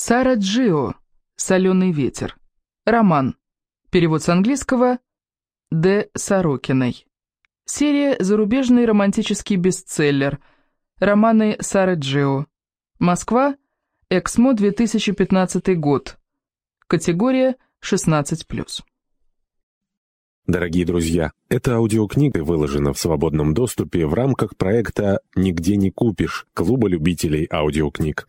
Сара Джио. «Соленый ветер». Роман. Перевод с английского Д. Сорокиной. Серия «Зарубежный романтический бестселлер». Романы Сары Джио. Москва. Эксмо, 2015 год. Категория 16+. Дорогие друзья, эта аудиокнига выложена в свободном доступе в рамках проекта «Нигде не купишь» Клуба любителей аудиокниг.